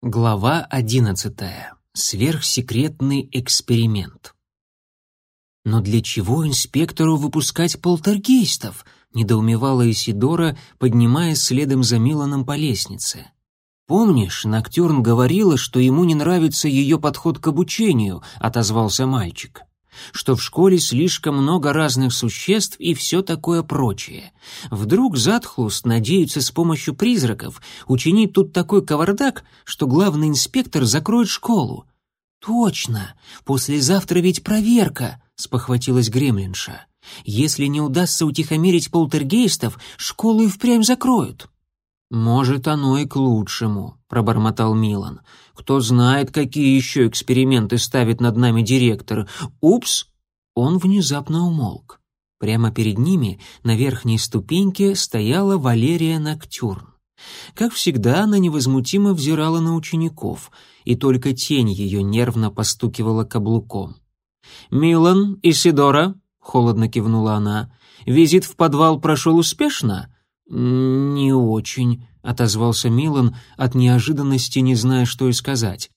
Глава одиннадцатая. Сверхсекретный эксперимент. Но для чего инспектору выпускать полтергейстов? недоумевала Исидора, поднимаясь следом за Миланом по лестнице. Помнишь, Ноктюрн говорила, что ему не нравится ее подход к обучению, отозвался мальчик что в школе слишком много разных существ и все такое прочее. Вдруг Затхлуст надеется с помощью призраков учинить тут такой кавардак, что главный инспектор закроет школу. «Точно! Послезавтра ведь проверка!» — спохватилась Гремлинша. «Если не удастся утихомирить полтергейстов, школу и впрямь закроют». «Может, оно и к лучшему», — пробормотал Милан. «Кто знает, какие еще эксперименты ставит над нами директор. Упс!» Он внезапно умолк. Прямо перед ними, на верхней ступеньке, стояла Валерия Ноктюрн. Как всегда, она невозмутимо взирала на учеников, и только тень ее нервно постукивала каблуком. «Милан, Исидора», — холодно кивнула она, — «визит в подвал прошел успешно?» «Не очень», — отозвался Милан, от неожиданности не зная, что и сказать.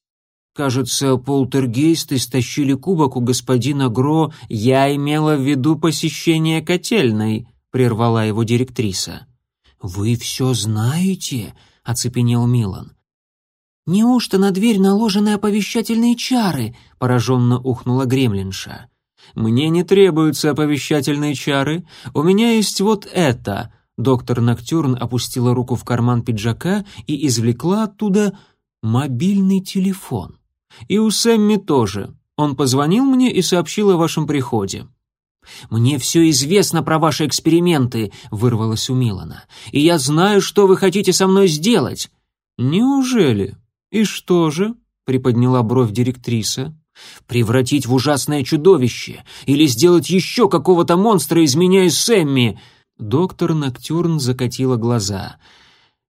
«Кажется, полтергейсты стащили кубок у господина Гро. Я имела в виду посещение котельной», — прервала его директриса. «Вы все знаете?» — оцепенел Милан. «Неужто на дверь наложены оповещательные чары?» — пораженно ухнула гремлинша. «Мне не требуются оповещательные чары. У меня есть вот это», Доктор Ноктюрн опустила руку в карман пиджака и извлекла оттуда мобильный телефон. И у Сэмми тоже. Он позвонил мне и сообщил о вашем приходе. «Мне все известно про ваши эксперименты», — вырвалось у Милана. «И я знаю, что вы хотите со мной сделать». «Неужели? И что же?» — приподняла бровь директриса. «Превратить в ужасное чудовище или сделать еще какого-то монстра из меня и Сэмми», Доктор Ноктюрн закатила глаза.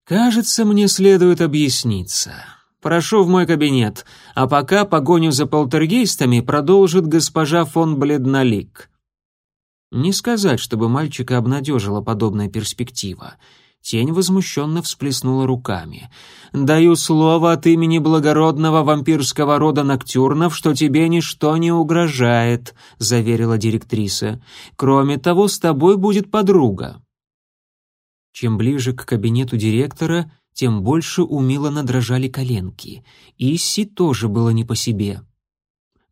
«Кажется, мне следует объясниться. Прошу в мой кабинет, а пока погоню за полтергейстами продолжит госпожа фон Бледнолик». Не сказать, чтобы мальчика обнадежила подобная перспектива. Тень возмущенно всплеснула руками. «Даю слово от имени благородного вампирского рода Ноктюрнов, что тебе ничто не угрожает», — заверила директриса. «Кроме того, с тобой будет подруга». Чем ближе к кабинету директора, тем больше у Милана дрожали коленки. Исси тоже было не по себе.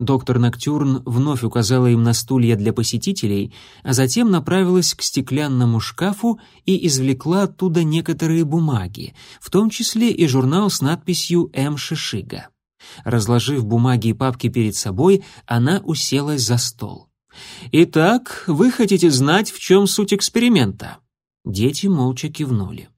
Доктор Ноктюрн вновь указала им на стулья для посетителей, а затем направилась к стеклянному шкафу и извлекла оттуда некоторые бумаги, в том числе и журнал с надписью «М. Шишига». Разложив бумаги и папки перед собой, она уселась за стол. «Итак, вы хотите знать, в чем суть эксперимента?» Дети молча кивнули.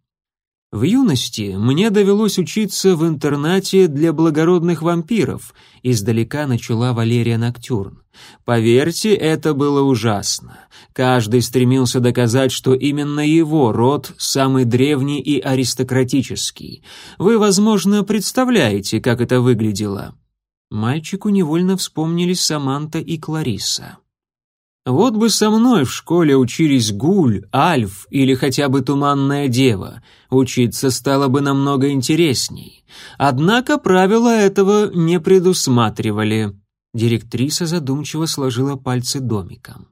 В юности мне довелось учиться в интернате для благородных вампиров, издалека начала Валерия Ноктюрн. Поверьте, это было ужасно. Каждый стремился доказать, что именно его род самый древний и аристократический. Вы, возможно, представляете, как это выглядело. Мальчику невольно вспомнились Саманта и Клариса. Вот бы со мной в школе учились Гуль, Альф или хотя бы Туманная Дева. Учиться стало бы намного интересней. Однако правила этого не предусматривали. Директриса задумчиво сложила пальцы домиком.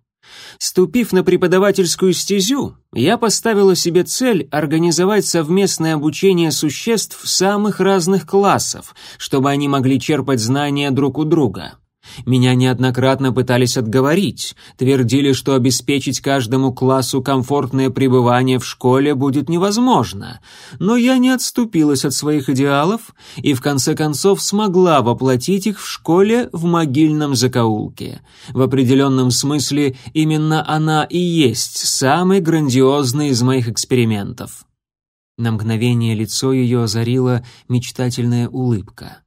Ступив на преподавательскую стезю, я поставила себе цель организовать совместное обучение существ самых разных классов, чтобы они могли черпать знания друг у друга. Меня неоднократно пытались отговорить, твердили, что обеспечить каждому классу комфортное пребывание в школе будет невозможно. Но я не отступилась от своих идеалов и в конце концов смогла воплотить их в школе в могильном закоулке. В определенном смысле именно она и есть самый грандиозный из моих экспериментов. На мгновение лицо ее озарила мечтательная улыбка.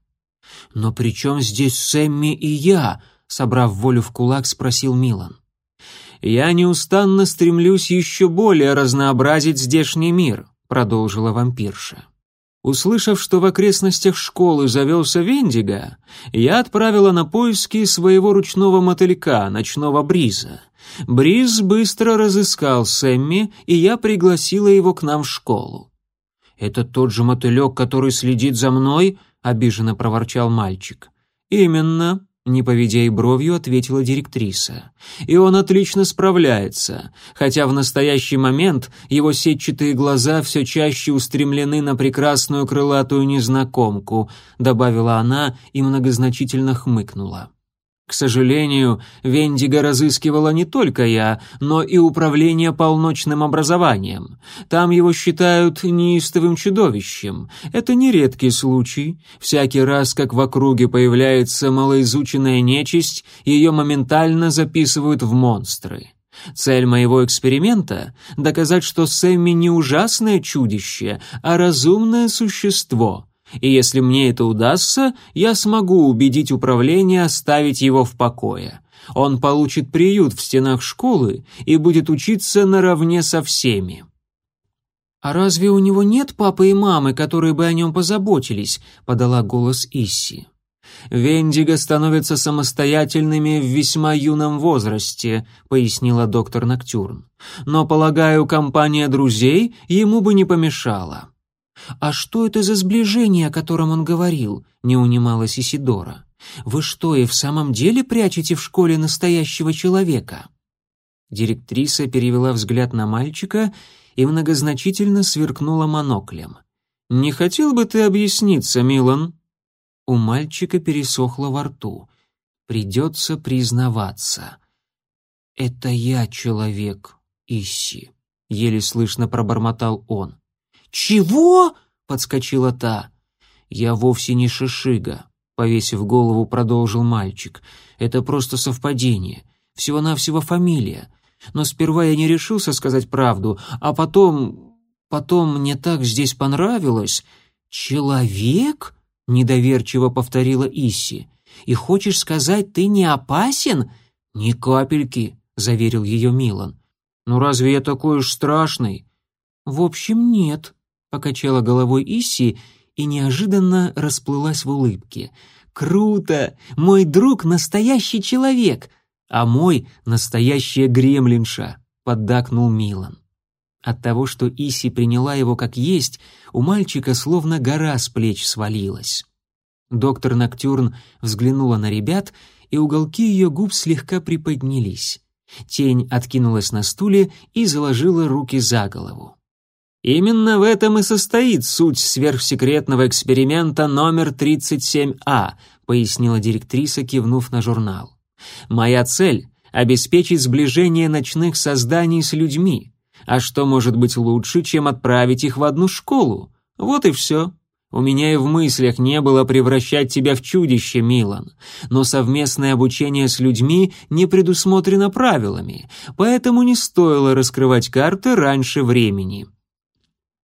«Но при чем здесь Сэмми и я?» — собрав волю в кулак, спросил Милан. «Я неустанно стремлюсь еще более разнообразить здешний мир», — продолжила вампирша. Услышав, что в окрестностях школы завелся Вендиго, я отправила на поиски своего ручного мотылька, ночного Бриза. Бриз быстро разыскал Сэмми, и я пригласила его к нам в школу. «Это тот же мотылек, который следит за мной?» Обиженно проворчал мальчик. «Именно», — не поведя и бровью, ответила директриса. «И он отлично справляется, хотя в настоящий момент его сетчатые глаза все чаще устремлены на прекрасную крылатую незнакомку», — добавила она и многозначительно хмыкнула. К сожалению, Вендиго разыскивала не только я, но и управление полночным образованием. Там его считают неистовым чудовищем. Это не редкий случай. Всякий раз, как в округе появляется малоизученная нечисть, ее моментально записывают в монстры. Цель моего эксперимента — доказать, что Сэмми не ужасное чудище, а разумное существо — и если мне это удастся, я смогу убедить управление оставить его в покое. Он получит приют в стенах школы и будет учиться наравне со всеми. «А разве у него нет папы и мамы, которые бы о нем позаботились?» — подала голос Исси. «Вендиго становятся самостоятельными в весьма юном возрасте», — пояснила доктор Ноктюрн. «Но, полагаю, компания друзей ему бы не помешала». «А что это за сближение, о котором он говорил?» — не унималась Исидора. «Вы что, и в самом деле прячете в школе настоящего человека?» Директриса перевела взгляд на мальчика и многозначительно сверкнула моноклем. «Не хотел бы ты объясниться, Милан?» У мальчика пересохло во рту. «Придется признаваться. Это я человек, Исси», — еле слышно пробормотал он. «Чего?» — подскочила та. «Я вовсе не Шишига», — повесив голову, продолжил мальчик. «Это просто совпадение. Всего-навсего фамилия. Но сперва я не решился сказать правду, а потом... Потом мне так здесь понравилось. Человек?» — недоверчиво повторила Исси. «И хочешь сказать, ты не опасен?» «Ни капельки», — заверил ее Милан. «Ну разве я такой уж страшный?» «В общем, нет», покачала головой Исси и неожиданно расплылась в улыбке. «Круто! Мой друг — настоящий человек, а мой — настоящая гремлинша!» — поддакнул Милан. От того, что Иси приняла его как есть, у мальчика словно гора с плеч свалилась. Доктор Ноктюрн взглянула на ребят, и уголки ее губ слегка приподнялись. Тень откинулась на стуле и заложила руки за голову. Именно в этом и состоит суть сверхсекретного эксперимента номер 37А, пояснила директриса, кивнув на журнал. Моя цель — обеспечить сближение ночных созданий с людьми. А что может быть лучше, чем отправить их в одну школу? Вот и все. У меня и в мыслях не было превращать тебя в чудище, Милан. Но совместное обучение с людьми не предусмотрено правилами, поэтому не стоило раскрывать карты раньше времени.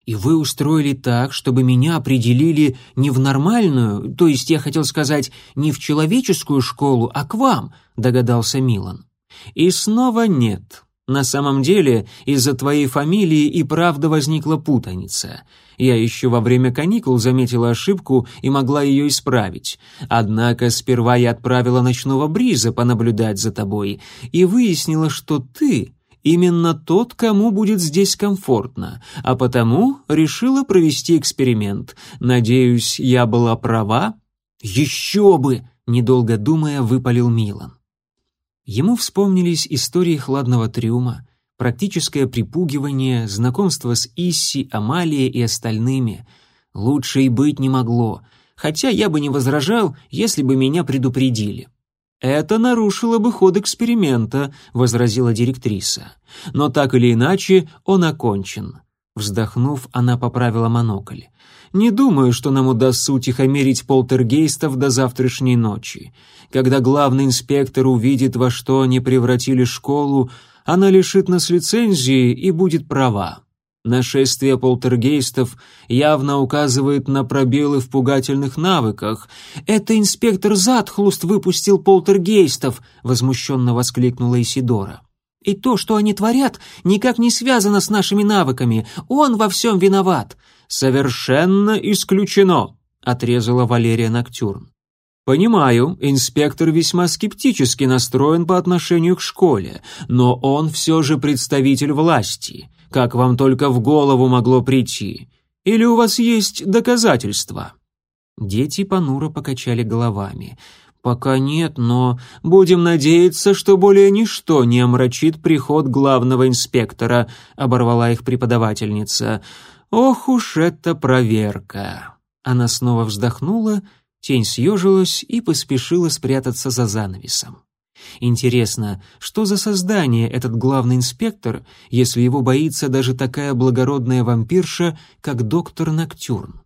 И вы устроили так, чтобы меня определили не в нормальную, то есть я хотел сказать, не в человеческую школу, а к вам, догадался Милан. И снова нет. На самом деле, из-за твоей фамилии и правда возникла путаница. Я еще во время каникул заметила ошибку и могла ее исправить. Однако сперва я отправила ночного бриза понаблюдать за тобой и выяснила, что ты именно тот, кому будет здесь комфортно, а потому решила провести эксперимент. Надеюсь, я была права? Еще бы, недолго думая, выпалил Милан. Ему вспомнились истории хладного трюма, практическое припугивание, знакомство с Исси, Амалией и остальными. Лучше и быть не могло, хотя я бы не возражал, если бы меня предупредили. «Это нарушило бы ход эксперимента», — возразила директриса. «Но так или иначе он окончен». Вздохнув, она поправила монокль. «Не думаю, что нам удастся утихомирить полтергейстов до завтрашней ночи. Когда главный инспектор увидит, во что они превратили школу, она лишит нас лицензии и будет права. Нашествие полтергейстов явно указывает на пробелы в пугательных навыках. «Это инспектор Затхлуст выпустил полтергейстов!» — возмущенно воскликнула Исидора. «И то, что они творят, никак не связано с нашими навыками. Он во всем виноват!» «Совершенно исключено!» — отрезала Валерия Ноктюрн. Понимаю, инспектор весьма скептически настроен по отношению к школе, но он все же представитель власти как вам только в голову могло прийти? Или у вас есть доказательства?» Дети понуро покачали головами. «Пока нет, но будем надеяться, что более ничто не омрачит приход главного инспектора», — оборвала их преподавательница. «Ох уж эта проверка!» Она снова вздохнула, тень съежилась и поспешила спрятаться за занавесом. Интересно, что за создание этот главный инспектор, если его боится даже такая благородная вампирша, как доктор Ноктюрн?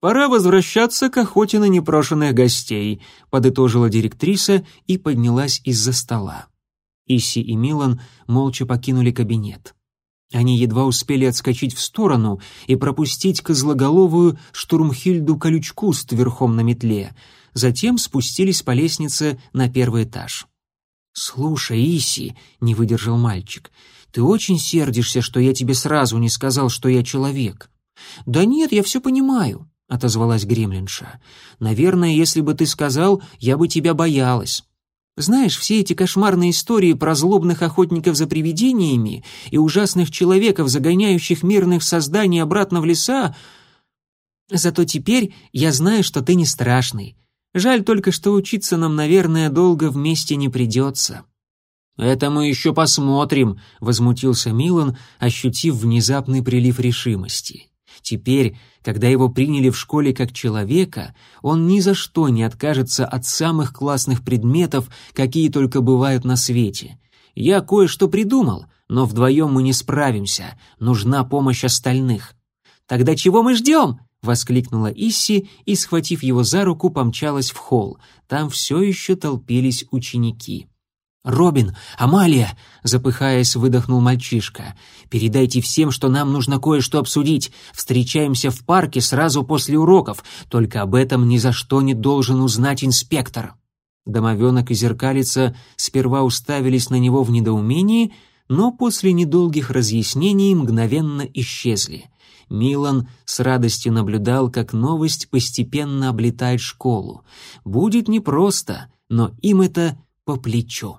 «Пора возвращаться к охоте на непрошенных гостей», — подытожила директриса и поднялась из-за стола. Исси и Милан молча покинули кабинет. Они едва успели отскочить в сторону и пропустить козлоголовую штурмхильду Колючкуст верхом на метле, затем спустились по лестнице на первый этаж. «Слушай, Иси», — не выдержал мальчик, — «ты очень сердишься, что я тебе сразу не сказал, что я человек». «Да нет, я все понимаю. — отозвалась гремлинша. «Наверное, если бы ты сказал, я бы тебя боялась. Знаешь, все эти кошмарные истории про злобных охотников за привидениями и ужасных человеков, загоняющих мирных созданий обратно в леса... Зато теперь я знаю, что ты не страшный. Жаль только, что учиться нам, наверное, долго вместе не придется». «Это мы еще посмотрим», — возмутился Милан, ощутив внезапный прилив решимости. Теперь, когда его приняли в школе как человека, он ни за что не откажется от самых классных предметов, какие только бывают на свете. Я кое-что придумал, но вдвоем мы не справимся, нужна помощь остальных. Тогда чего мы ждем? воскликнула Исси и, схватив его за руку, помчалась в холл. Там все еще толпились ученики. «Робин! Амалия!» — запыхаясь, выдохнул мальчишка. «Передайте всем, что нам нужно кое-что обсудить. Встречаемся в парке сразу после уроков. Только об этом ни за что не должен узнать инспектор». Домовенок и зеркалица сперва уставились на него в недоумении, но после недолгих разъяснений мгновенно исчезли. Милан с радостью наблюдал, как новость постепенно облетает школу. Будет непросто, но им это по плечу.